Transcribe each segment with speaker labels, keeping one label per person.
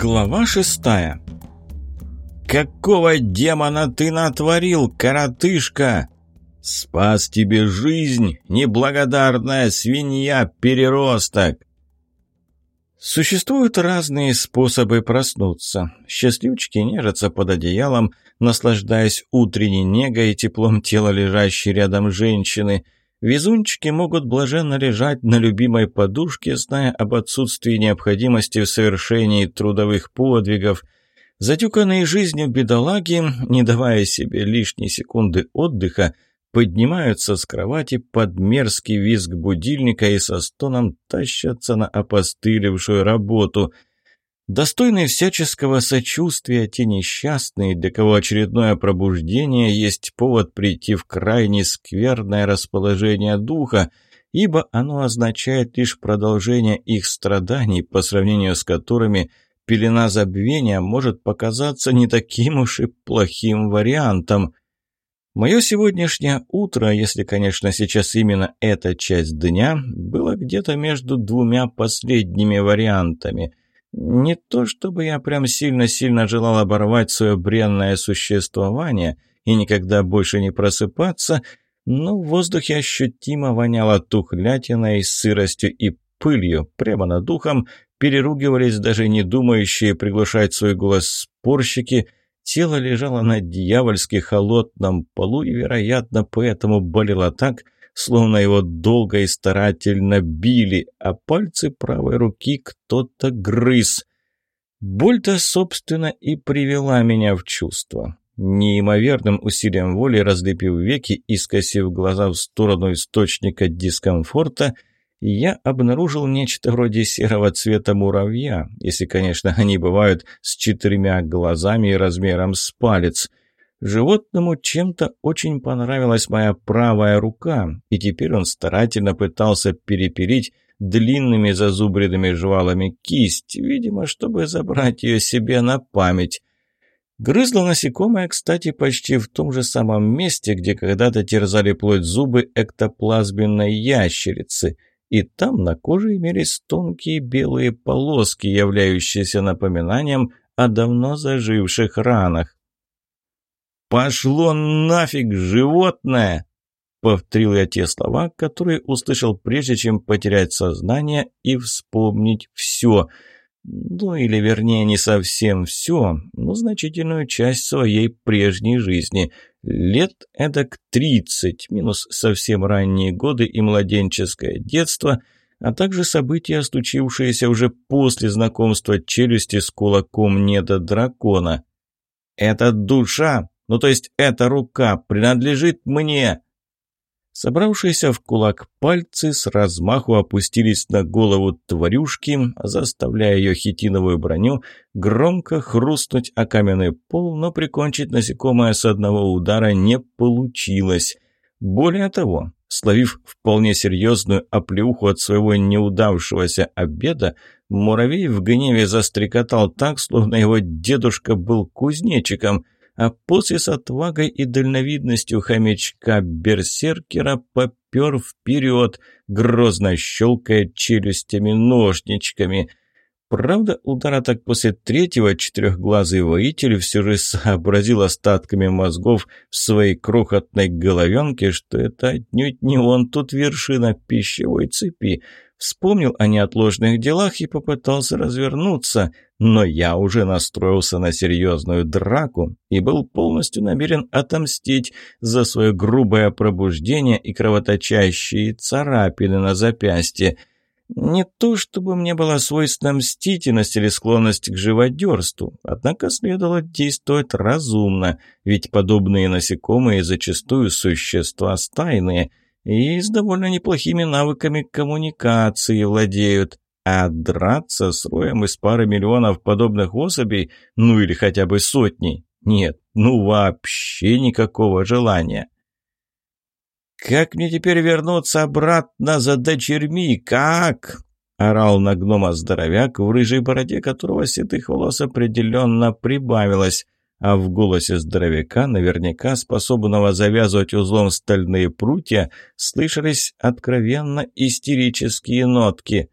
Speaker 1: Глава шестая «Какого демона ты натворил, коротышка?» «Спас тебе жизнь, неблагодарная свинья-переросток!» Существуют разные способы проснуться. Счастливчики нежатся под одеялом, наслаждаясь утренней негой и теплом тела лежащей рядом женщины – Везунчики могут блаженно лежать на любимой подушке, зная об отсутствии необходимости в совершении трудовых подвигов. Затюканные жизнью бедолаги, не давая себе лишней секунды отдыха, поднимаются с кровати под мерзкий визг будильника и со стоном тащатся на опостылевшую работу – Достойные всяческого сочувствия те несчастные, для кого очередное пробуждение есть повод прийти в крайне скверное расположение духа, ибо оно означает лишь продолжение их страданий, по сравнению с которыми пелена забвения может показаться не таким уж и плохим вариантом. Мое сегодняшнее утро, если, конечно, сейчас именно эта часть дня, было где-то между двумя последними вариантами – не то чтобы я прям сильно-сильно желал оборвать свое бренное существование и никогда больше не просыпаться, но в воздухе ощутимо воняло тухлятиной, сыростью и пылью. Прямо над духом переругивались даже не думающие приглушать свой голос спорщики. Тело лежало на дьявольски холодном полу и, вероятно, поэтому болело так, словно его долго и старательно били, а пальцы правой руки кто-то грыз. Боль-то, собственно, и привела меня в чувство. Неимоверным усилием воли, разлепив веки и скосив глаза в сторону источника дискомфорта, я обнаружил нечто вроде серого цвета муравья, если, конечно, они бывают с четырьмя глазами и размером с палец – Животному чем-то очень понравилась моя правая рука, и теперь он старательно пытался перепилить длинными зазубренными жвалами кисть, видимо, чтобы забрать ее себе на память. Грызло насекомое, кстати, почти в том же самом месте, где когда-то терзали плоть зубы эктоплазменной ящерицы, и там на коже имелись тонкие белые полоски, являющиеся напоминанием о давно заживших ранах. «Пошло нафиг, животное!» Повторил я те слова, которые услышал прежде, чем потерять сознание и вспомнить все. Ну, или вернее, не совсем все, но значительную часть своей прежней жизни. Лет эдак тридцать, минус совсем ранние годы и младенческое детство, а также события, случившиеся уже после знакомства челюсти с кулаком недодракона. «Это душа!» Ну, то есть эта рука принадлежит мне!» Собравшиеся в кулак пальцы с размаху опустились на голову тварюшки, заставляя ее хитиновую броню громко хрустнуть о каменный пол, но прикончить насекомое с одного удара не получилось. Более того, словив вполне серьезную оплеуху от своего неудавшегося обеда, муравей в гневе застрекотал так, словно его дедушка был кузнечиком – а после с отвагой и дальновидностью хомячка-берсеркера попер вперед, грозно щелкая челюстями-ножничками. Правда, удара так после третьего четырехглазый воитель все же сообразил остатками мозгов в своей крохотной головенке, что это отнюдь не он тут вершина пищевой цепи. Вспомнил о неотложных делах и попытался развернуться, но я уже настроился на серьезную драку и был полностью намерен отомстить за свое грубое пробуждение и кровоточащие царапины на запястье – не то чтобы мне была свойственна мстительность или склонность к живодерству, однако следовало действовать разумно, ведь подобные насекомые зачастую существа стайные и с довольно неплохими навыками коммуникации владеют. А драться с роем из пары миллионов подобных особей, ну или хотя бы сотней, нет, ну вообще никакого желания. «Как мне теперь вернуться обратно за дочерьми? Как?» — орал на гнома здоровяк, в рыжей бороде которого седых волос определенно прибавилось, а в голосе здоровяка, наверняка способного завязывать узлом стальные прутья, слышались откровенно истерические нотки.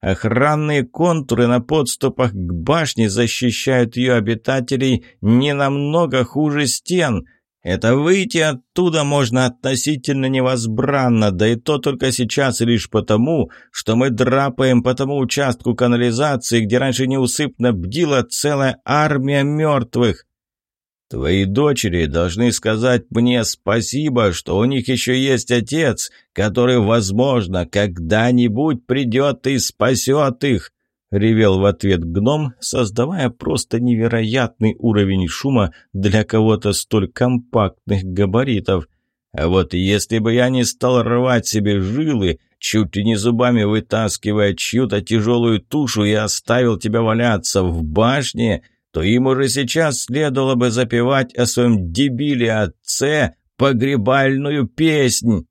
Speaker 1: Охранные контуры на подступах к башне защищают ее обитателей не намного хуже стен. Это выйти оттуда можно относительно невозбранно, да и то только сейчас лишь потому, что мы драпаем по тому участку канализации, где раньше неусыпно бдила целая армия мертвых. Твои дочери должны сказать мне спасибо, что у них еще есть отец, который, возможно, когда-нибудь придет и спасет их», — ревел в ответ гном, создавая просто невероятный уровень шума для кого-то столь компактных габаритов. «А вот если бы я не стал рвать себе жилы, чуть ли не зубами вытаскивая чью-то тяжелую тушу и оставил тебя валяться в башне, то им уже сейчас следовало бы запевать о своем дебиле отце погребальную песнь.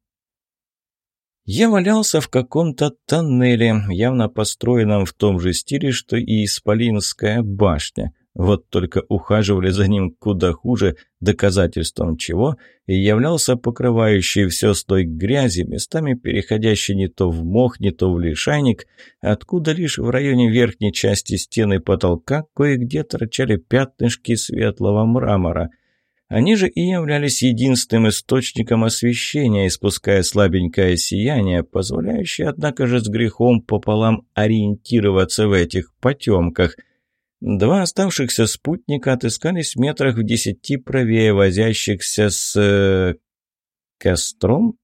Speaker 1: Я валялся в каком-то тоннеле, явно построенном в том же стиле, что и Исполинская башня. Вот только ухаживали за ним куда хуже, доказательством чего и являлся покрывающий все слой грязи, местами переходящий не то в мох, не то в лишайник, откуда лишь в районе верхней части стены потолка кое-где торчали пятнышки светлого мрамора. Они же и являлись единственным источником освещения, испуская слабенькое сияние, позволяющее, однако же, с грехом пополам ориентироваться в этих потемках – Два оставшихся спутника отыскались в метрах в десяти правее возящихся с... Э, костром?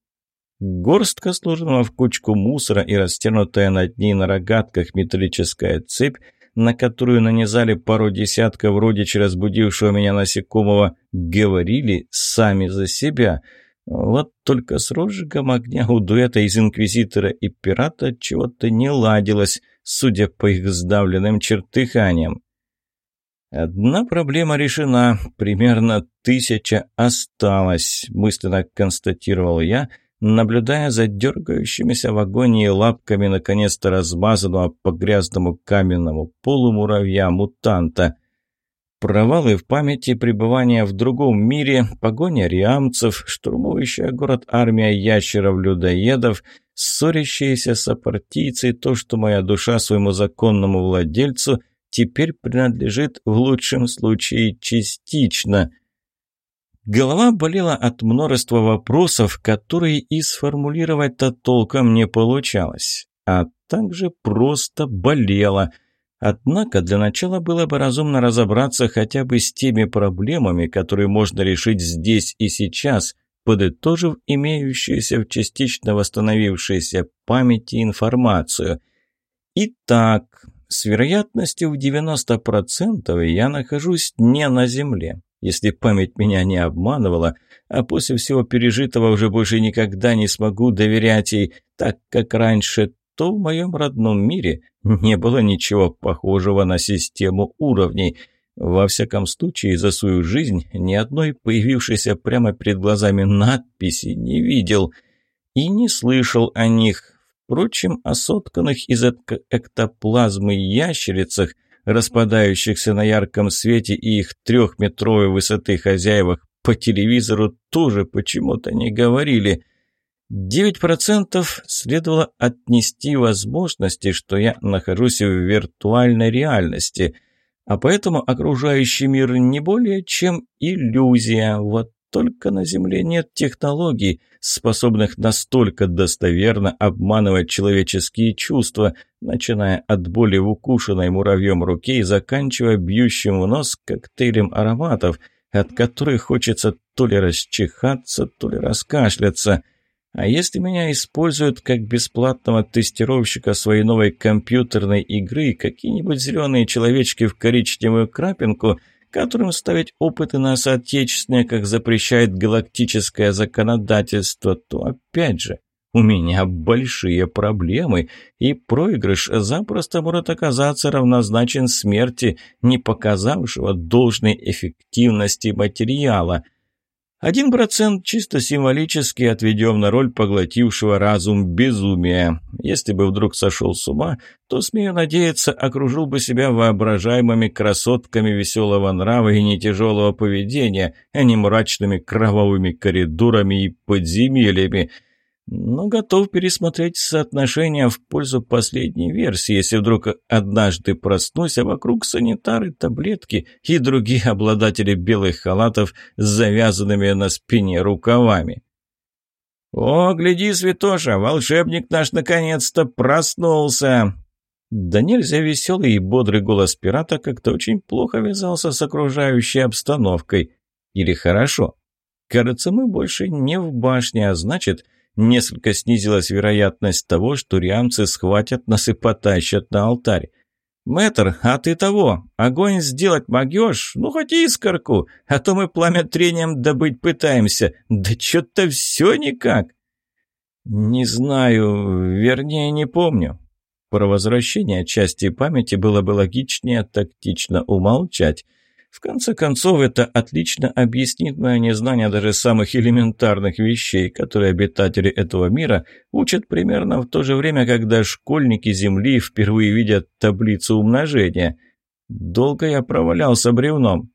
Speaker 1: Горстка, сложенного в кучку мусора и растянутая над ней на рогатках металлическая цепь, на которую нанизали пару десятков родичей разбудившего меня насекомого, говорили сами за себя. Вот только с розжигом огня у дуэта из Инквизитора и Пирата чего-то не ладилось, судя по их сдавленным чертыханиям. «Одна проблема решена, примерно тысяча осталось», – мысленно констатировал я, наблюдая за дергающимися в агонии лапками наконец-то размазанного по грязному каменному полу муравья-мутанта. Провалы в памяти, пребывания в другом мире, погоня риамцев, штурмующая город армия ящеров-людоедов, ссорящиеся сопартийцы, то, что моя душа своему законному владельцу – теперь принадлежит в лучшем случае частично. Голова болела от множества вопросов, которые и сформулировать-то толком не получалось, а также просто болела. Однако для начала было бы разумно разобраться хотя бы с теми проблемами, которые можно решить здесь и сейчас, подытожив имеющуюся в частично восстановившейся памяти информацию. Итак, с вероятностью в 90% я нахожусь не на Земле. Если память меня не обманывала, а после всего пережитого уже больше никогда не смогу доверять ей так, как раньше, то в моем родном мире не было ничего похожего на систему уровней. Во всяком случае, за свою жизнь ни одной появившейся прямо перед глазами надписи не видел и не слышал о них, Впрочем, о сотканных из эктоплазмы ящерицах, распадающихся на ярком свете и их трехметровой высоты хозяевах по телевизору тоже почему-то не говорили. 9% следовало отнести возможности, что я нахожусь в виртуальной реальности, а поэтому окружающий мир не более чем иллюзия. Вот только на Земле нет технологий, способных настолько достоверно обманывать человеческие чувства, начиная от боли в укушенной муравьем руке и заканчивая бьющим в нос коктейлем ароматов, от которых хочется то ли расчихаться, то ли раскашляться. А если меня используют как бесплатного тестировщика своей новой компьютерной игры, какие-нибудь зеленые человечки в коричневую крапинку – которым ставить опыты на соотечественные, как запрещает галактическое законодательство, то опять же, у меня большие проблемы, и проигрыш запросто может оказаться равнозначен смерти, не показавшего должной эффективности материала – один процент чисто символически отведем на роль поглотившего разум безумия. Если бы вдруг сошел с ума, то, смею надеяться, окружил бы себя воображаемыми красотками веселого нрава и нетяжелого поведения, а не мрачными кровавыми коридорами и подземельями. Но готов пересмотреть соотношение в пользу последней версии, если вдруг однажды проснусь, а вокруг санитары, таблетки и другие обладатели белых халатов с завязанными на спине рукавами. «О, гляди, святоша, волшебник наш наконец-то проснулся!» Да нельзя веселый и бодрый голос пирата как-то очень плохо вязался с окружающей обстановкой. Или хорошо. Кажется, мы больше не в башне, а значит, несколько снизилась вероятность того, что риамцы схватят нас и потащат на алтарь. «Мэтр, а ты того, огонь сделать могешь? Ну, хоть искорку, а то мы пламя трением добыть пытаемся. Да что-то все никак!» «Не знаю, вернее, не помню». Про возвращение части памяти было бы логичнее тактично умолчать. В конце концов, это отлично объяснит мое незнание даже самых элементарных вещей, которые обитатели этого мира учат примерно в то же время, когда школьники Земли впервые видят таблицу умножения. Долго я провалялся бревном.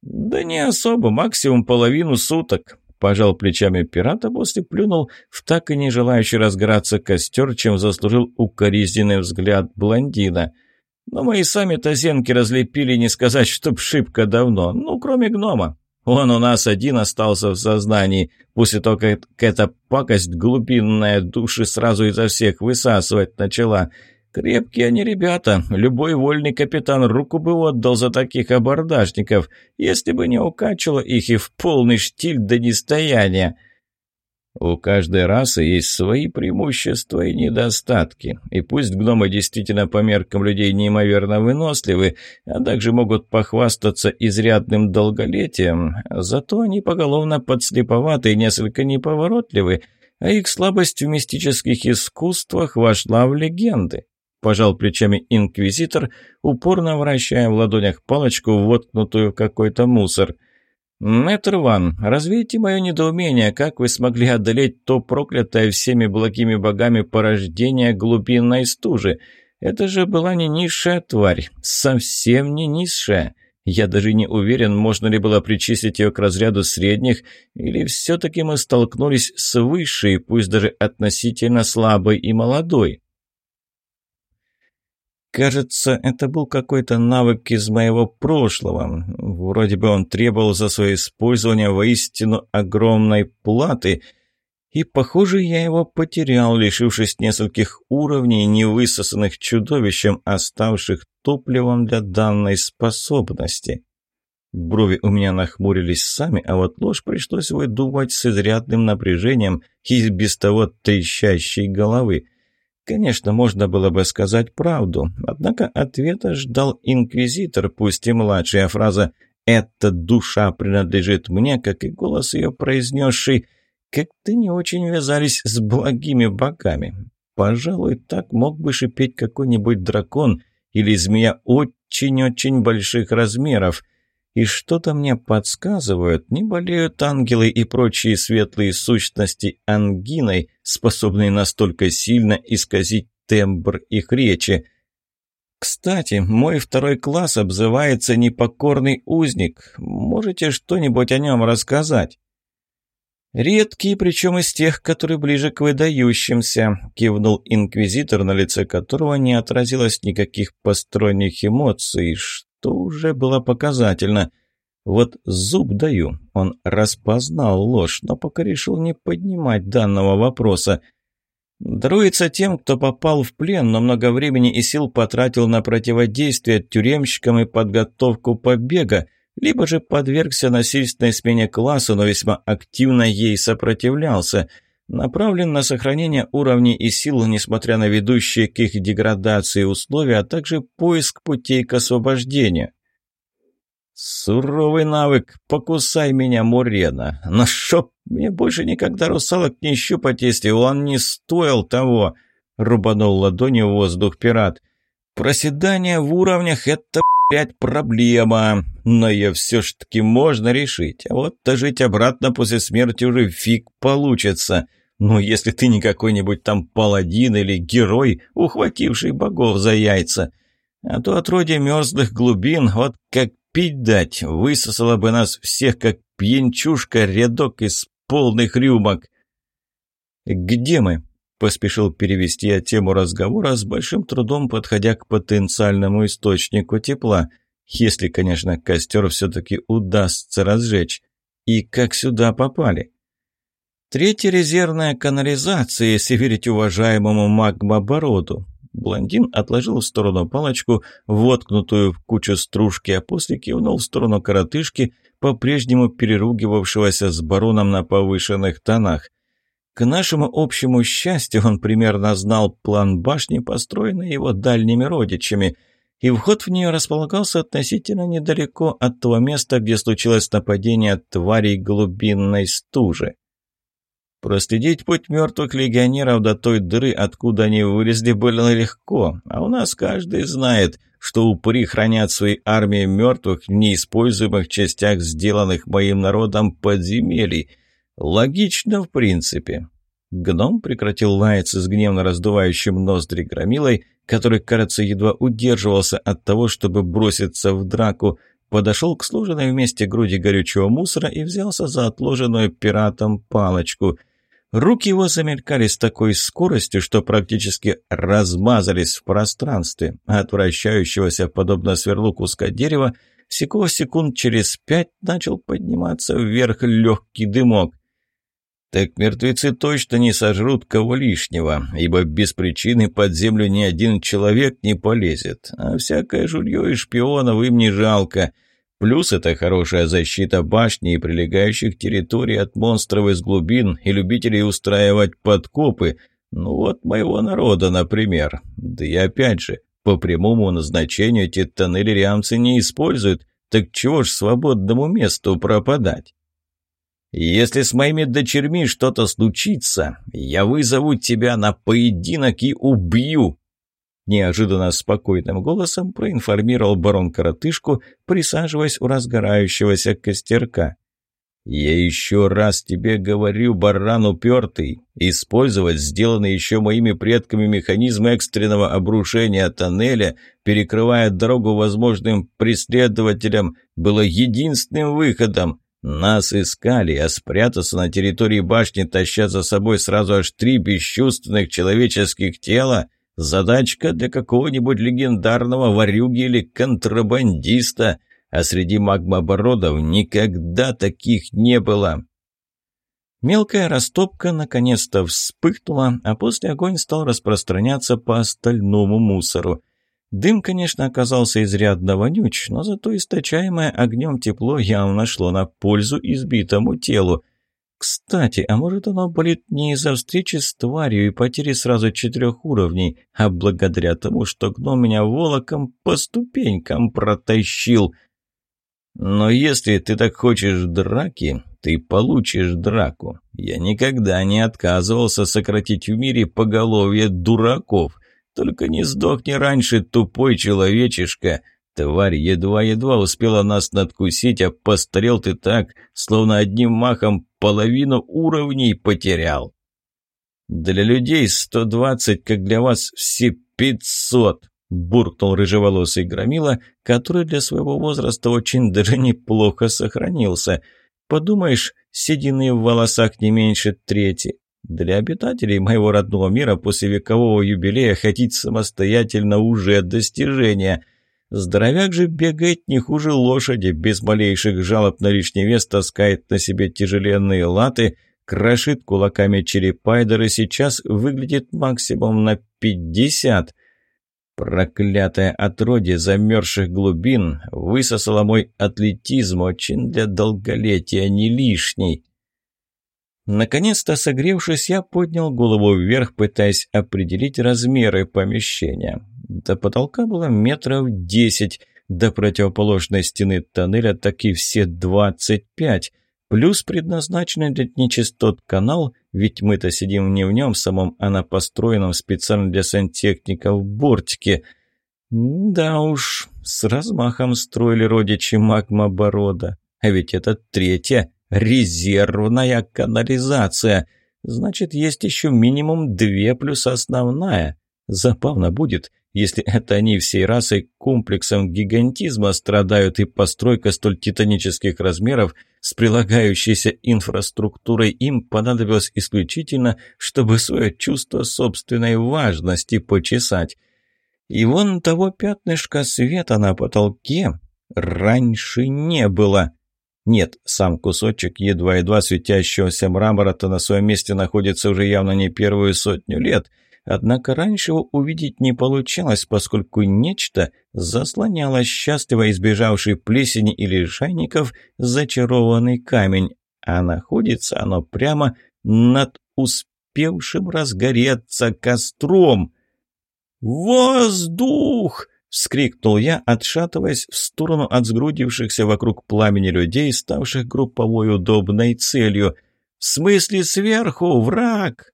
Speaker 1: Да не особо, максимум половину суток. Пожал плечами пирата, после плюнул в так и не желающий разгораться костер, чем заслужил укоризненный взгляд блондина – но мы и сами-то зенки разлепили, не сказать, чтоб шибко давно. Ну, кроме гнома. Он у нас один остался в сознании, после того, как эта пакость глубинная души сразу изо всех высасывать начала. Крепкие они ребята, любой вольный капитан руку бы отдал за таких абордажников, если бы не укачало их и в полный штиль до нестояния. У каждой расы есть свои преимущества и недостатки, и пусть гномы действительно по меркам людей неимоверно выносливы, а также могут похвастаться изрядным долголетием, зато они поголовно подслеповаты и несколько неповоротливы, а их слабость в мистических искусствах вошла в легенды. Пожал плечами инквизитор, упорно вращая в ладонях палочку, воткнутую в какой-то мусор – «Мэтр Ван, развейте мое недоумение, как вы смогли одолеть то проклятое всеми благими богами порождение глубинной стужи? Это же была не низшая тварь, совсем не низшая. Я даже не уверен, можно ли было причислить ее к разряду средних, или все-таки мы столкнулись с высшей, пусть даже относительно слабой и молодой». Кажется, это был какой-то навык из моего прошлого. Вроде бы он требовал за свое использование воистину огромной платы. И, похоже, я его потерял, лишившись нескольких уровней, невысосанных чудовищем, оставших топливом для данной способности. Брови у меня нахмурились сами, а вот ложь пришлось выдувать с изрядным напряжением из без того трещащей головы. Конечно, можно было бы сказать правду, однако ответа ждал инквизитор, пусть и младший, а фраза «эта душа принадлежит мне», как и голос ее произнесший, как-то не очень вязались с благими богами. Пожалуй, так мог бы шипеть какой-нибудь дракон или змея очень-очень больших размеров – и что-то мне подсказывают, не болеют ангелы и прочие светлые сущности ангиной, способные настолько сильно исказить тембр их речи. Кстати, мой второй класс обзывается «Непокорный узник». Можете что-нибудь о нем рассказать? «Редкий, причем из тех, которые ближе к выдающимся», — кивнул инквизитор, на лице которого не отразилось никаких посторонних эмоций, что уже было показательно. Вот зуб даю, он распознал ложь, но пока решил не поднимать данного вопроса. Даруется тем, кто попал в плен, но много времени и сил потратил на противодействие тюремщикам и подготовку побега, либо же подвергся насильственной смене класса, но весьма активно ей сопротивлялся – направлен на сохранение уровней и сил, несмотря на ведущие к их деградации условия, а также поиск путей к освобождению. «Суровый навык, покусай меня, Мурена! Но шоп, мне больше никогда русалок не щупать, если он не стоил того!» — рубанул ладонью воздух пират. «Проседание в уровнях — это, блядь, проблема, но ее все ж таки можно решить, а вот дожить обратно после смерти уже фиг получится. Ну, если ты не какой-нибудь там паладин или герой, ухвативший богов за яйца. А то отродье мерзлых глубин, вот как пить дать, высосало бы нас всех, как пьянчушка, рядок из полных рюмок. «Где мы?» – поспешил перевести я тему разговора, с большим трудом подходя к потенциальному источнику тепла, если, конечно, костер все-таки удастся разжечь. И как сюда попали? Третья резервная канализация, если верить уважаемому магмобороду. Блондин отложил в сторону палочку, воткнутую в кучу стружки, а после кивнул в сторону коротышки, по-прежнему переругивавшегося с бароном на повышенных тонах. К нашему общему счастью, он примерно знал план башни, построенный его дальними родичами, и вход в нее располагался относительно недалеко от того места, где случилось нападение тварей глубинной стужи. Проследить путь мертвых легионеров до той дыры, откуда они вылезли, было легко, а у нас каждый знает, что упыри хранят свои армии мертвых в неиспользуемых частях сделанных моим народом подземелий. Логично, в принципе. Гном прекратил лаяться с гневно раздувающим ноздри громилой, который, кажется, едва удерживался от того, чтобы броситься в драку, подошел к сложенной вместе груди горючего мусора и взялся за отложенную пиратом палочку – Руки его замелькали с такой скоростью, что практически размазались в пространстве, а от вращающегося, подобно сверлу куска дерева, всего секунд через пять начал подниматься вверх легкий дымок. Так мертвецы точно не сожрут кого лишнего, ибо без причины под землю ни один человек не полезет, а всякое жулье и шпионов им не жалко — Плюс это хорошая защита башни и прилегающих территорий от монстров из глубин и любителей устраивать подкопы. Ну вот моего народа, например. Да и опять же, по прямому назначению эти тоннели риамцы не используют, так чего ж свободному месту пропадать? Если с моими дочерьми что-то случится, я вызову тебя на поединок и убью, Неожиданно спокойным голосом проинформировал барон Коротышку, присаживаясь у разгорающегося костерка. «Я еще раз тебе говорю, баран упертый, использовать сделанные еще моими предками механизмы экстренного обрушения тоннеля, перекрывая дорогу возможным преследователям, было единственным выходом. Нас искали, а спрятаться на территории башни, таща за собой сразу аж три бесчувственных человеческих тела — Задачка для какого-нибудь легендарного варюги или контрабандиста, а среди магмобородов никогда таких не было. Мелкая растопка наконец-то вспыхнула, а после огонь стал распространяться по остальному мусору. Дым, конечно, оказался изрядно вонюч, но зато источаемое огнем тепло явно шло на пользу избитому телу. Кстати, а может оно болит не из-за встречи с тварью и потери сразу четырех уровней, а благодаря тому, что гном меня волоком по ступенькам протащил. Но если ты так хочешь драки, ты получишь драку. Я никогда не отказывался сократить в мире поголовье дураков. Только не сдохни раньше, тупой человечишка. Тварь едва-едва успела нас надкусить, а постарел ты так, словно одним махом половину уровней потерял. Для людей сто двадцать, как для вас все пятьсот, буркнул рыжеволосый громила, который для своего возраста очень даже неплохо сохранился. Подумаешь, седины в волосах не меньше трети. Для обитателей моего родного мира после векового юбилея ходить самостоятельно уже достижение – Здоровяк же бегает не хуже лошади, без малейших жалоб на лишний вес таскает на себе тяжеленные латы, крошит кулаками черепайдер сейчас выглядит максимум на пятьдесят. Проклятое отродье замерзших глубин высосало мой атлетизм, очень для долголетия не лишний. Наконец-то, согревшись, я поднял голову вверх, пытаясь определить размеры помещения. До потолка было метров десять, до противоположной стены тоннеля так и все двадцать пять, плюс предназначенный для нечистот канал, ведь мы-то сидим не в нем самом, а на построенном специально для сантехников бортике. Да уж, с размахом строили родичи магмоборода, а ведь это третья резервная канализация. Значит, есть еще минимум две плюс основная. Забавно будет, если это они всей расой комплексом гигантизма страдают и постройка столь титанических размеров с прилагающейся инфраструктурой им понадобилось исключительно, чтобы свое чувство собственной важности почесать. И вон того пятнышка света на потолке раньше не было. Нет, сам кусочек едва-едва светящегося мрамора-то на своем месте находится уже явно не первую сотню лет – Однако раньше его увидеть не получалось, поскольку нечто заслоняло счастливо избежавший плесени или шайников зачарованный камень, а находится оно прямо над успевшим разгореться костром. «Воздух!» — вскрикнул я, отшатываясь в сторону от сгрудившихся вокруг пламени людей, ставших групповой удобной целью. «В смысле сверху, враг!»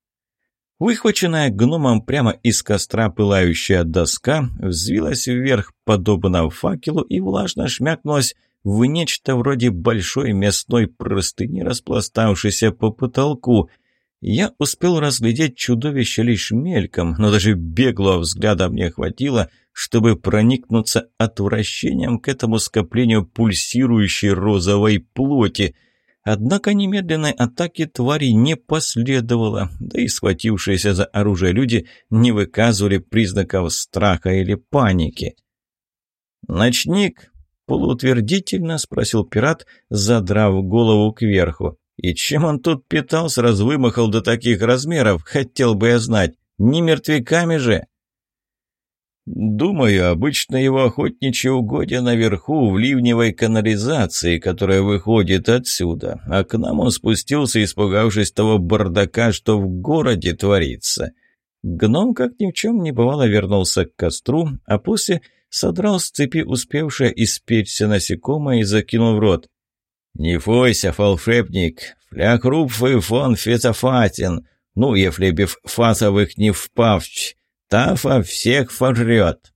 Speaker 1: Выхваченная гномом прямо из костра пылающая доска взвилась вверх, подобно факелу, и влажно шмякнулась в нечто вроде большой мясной простыни, распластавшейся по потолку. Я успел разглядеть чудовище лишь мельком, но даже беглого взгляда мне хватило, чтобы проникнуться отвращением к этому скоплению пульсирующей розовой плоти — Однако немедленной атаки твари не последовало, да и схватившиеся за оружие люди не выказывали признаков страха или паники. «Ночник?» — полуутвердительно спросил пират, задрав голову кверху. «И чем он тут питался, раз вымахал до таких размеров, хотел бы я знать. Не мертвяками же?» Думаю, обычно его охотничьи угодья наверху, в ливневой канализации, которая выходит отсюда, а к нам он спустился, испугавшись того бардака, что в городе творится. Гном, как ни в чем не бывало, вернулся к костру, а после содрал с цепи успевшее испечься насекомое и закинул в рот. «Не фойся, фляг рупфы фон фетофатин, ну, если биф фасовых не впавч». Тафа всех фожрет.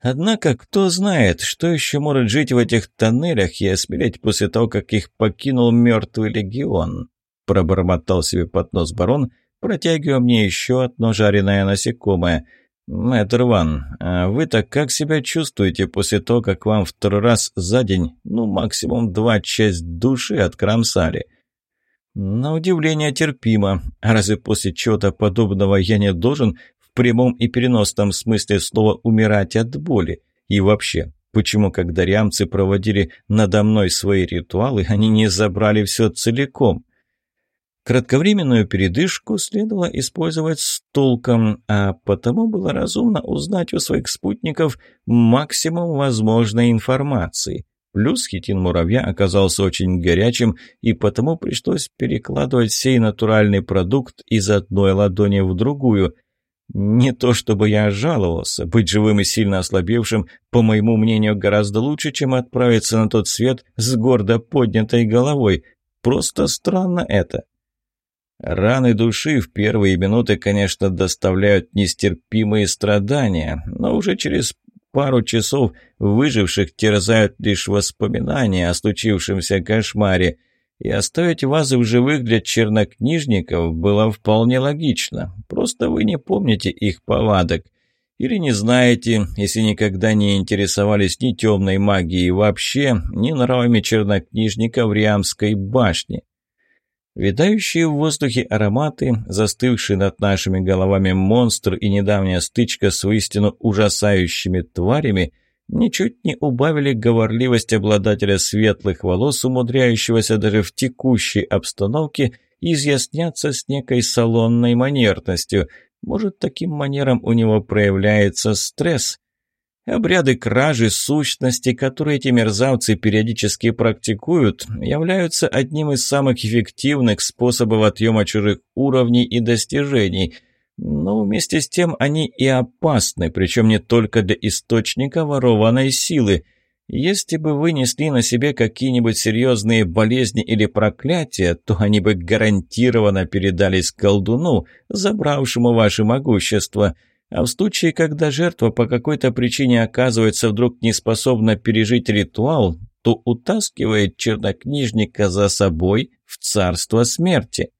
Speaker 1: Однако, кто знает, что еще может жить в этих тоннелях и осмелеть после того, как их покинул мертвый легион? Пробормотал себе под нос барон, протягивая мне еще одно жареное насекомое. «Мэтр Ван, а вы-то как себя чувствуете после того, как вам второй раз за день, ну, максимум два часть души откромсали?» «На удивление терпимо. А разве после чего-то подобного я не должен прямом и переносном смысле слова «умирать от боли». И вообще, почему, когда риамцы проводили надо мной свои ритуалы, они не забрали все целиком? Кратковременную передышку следовало использовать с толком, а потому было разумно узнать у своих спутников максимум возможной информации. Плюс хитин муравья оказался очень горячим, и потому пришлось перекладывать сей натуральный продукт из одной ладони в другую – не то чтобы я жаловался, быть живым и сильно ослабевшим, по моему мнению, гораздо лучше, чем отправиться на тот свет с гордо поднятой головой. Просто странно это. Раны души в первые минуты, конечно, доставляют нестерпимые страдания, но уже через пару часов выживших терзают лишь воспоминания о случившемся кошмаре. И оставить вазы в живых для чернокнижников было вполне логично. Просто вы не помните их повадок. Или не знаете, если никогда не интересовались ни темной магией вообще, ни нравами в Риамской башне. Видающие в воздухе ароматы, застывшие над нашими головами монстр и недавняя стычка с воистину ужасающими тварями – ничуть не убавили говорливость обладателя светлых волос, умудряющегося даже в текущей обстановке изъясняться с некой салонной манерностью. Может, таким манером у него проявляется стресс? Обряды кражи сущности, которые эти мерзавцы периодически практикуют, являются одним из самых эффективных способов отъема чужих уровней и достижений – но вместе с тем они и опасны, причем не только для источника ворованной силы. Если бы вы несли на себе какие-нибудь серьезные болезни или проклятия, то они бы гарантированно передались колдуну, забравшему ваше могущество. А в случае, когда жертва по какой-то причине оказывается вдруг неспособна пережить ритуал, то утаскивает чернокнижника за собой в царство смерти.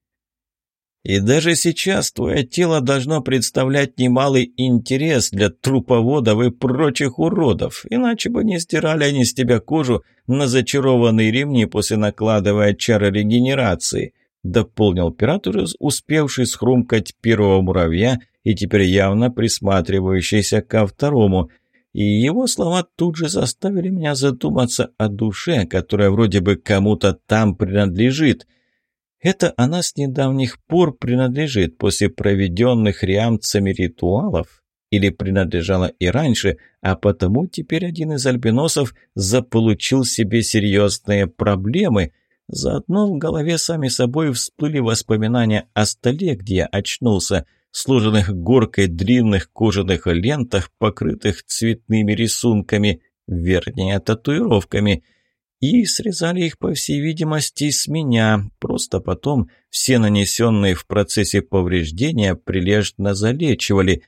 Speaker 1: И даже сейчас твое тело должно представлять немалый интерес для труповодов и прочих уродов, иначе бы не стирали они с тебя кожу на зачарованные ремни после накладывая чары регенерации», дополнил пират, уже успевший схрумкать первого муравья и теперь явно присматривающийся ко второму. И его слова тут же заставили меня задуматься о душе, которая вроде бы кому-то там принадлежит – это она с недавних пор принадлежит после проведенных риамцами ритуалов или принадлежала и раньше, а потому теперь один из альбиносов заполучил себе серьезные проблемы. Заодно в голове сами собой всплыли воспоминания о столе, где я очнулся, сложенных горкой длинных кожаных лентах, покрытых цветными рисунками, вернее, татуировками – и срезали их, по всей видимости, с меня. Просто потом все нанесенные в процессе повреждения прилежно залечивали.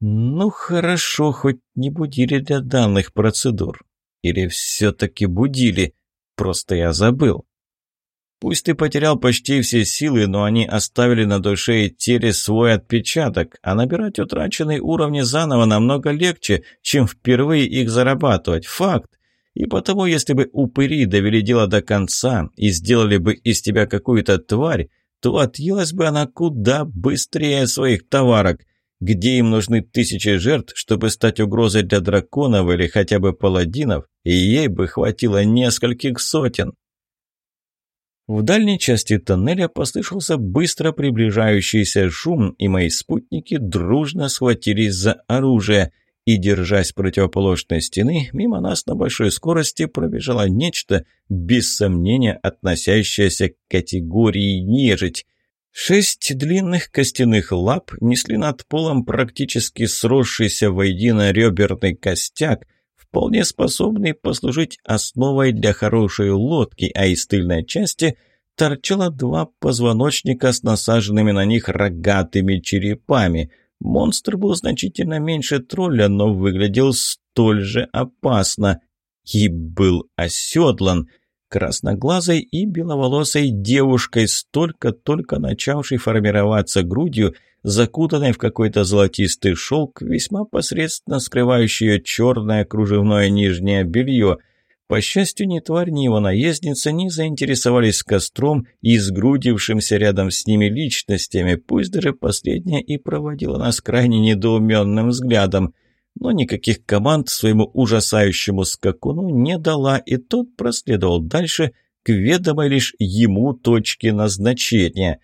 Speaker 1: Ну, хорошо, хоть не будили для данных процедур. Или все-таки будили, просто я забыл. Пусть ты потерял почти все силы, но они оставили на душе и теле свой отпечаток, а набирать утраченные уровни заново намного легче, чем впервые их зарабатывать. Факт. И потому, если бы упыри довели дело до конца и сделали бы из тебя какую-то тварь, то отъелась бы она куда быстрее своих товарок. Где им нужны тысячи жертв, чтобы стать угрозой для драконов или хотя бы паладинов, и ей бы хватило нескольких сотен. В дальней части тоннеля послышался быстро приближающийся шум, и мои спутники дружно схватились за оружие – и, держась противоположной стены, мимо нас на большой скорости пробежало нечто, без сомнения относящееся к категории нежить. Шесть длинных костяных лап несли над полом практически сросшийся воедино реберный костяк, вполне способный послужить основой для хорошей лодки, а из тыльной части торчало два позвоночника с насаженными на них рогатыми черепами – Монстр был значительно меньше тролля, но выглядел столь же опасно. И был оседлан красноглазой и беловолосой девушкой, столько-только начавшей формироваться грудью, закутанной в какой-то золотистый шелк, весьма посредственно скрывающий черное кружевное нижнее белье – по счастью, ни тварь, ни его наездница не заинтересовались костром и сгрудившимся рядом с ними личностями, пусть даже последняя и проводила нас крайне недоуменным взглядом. Но никаких команд своему ужасающему скакуну не дала, и тот проследовал дальше к ведомой лишь ему точке назначения.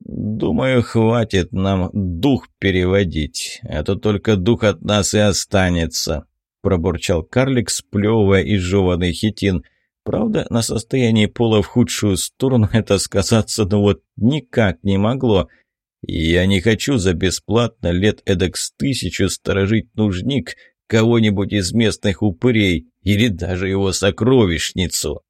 Speaker 1: «Думаю, хватит нам дух переводить, а то только дух от нас и останется», – пробурчал карлик, сплевывая изжеванный хитин. Правда, на состоянии пола в худшую сторону это сказаться, но вот никак не могло. Я не хочу за бесплатно лет эдак с тысячу сторожить нужник кого-нибудь из местных упырей или даже его сокровищницу.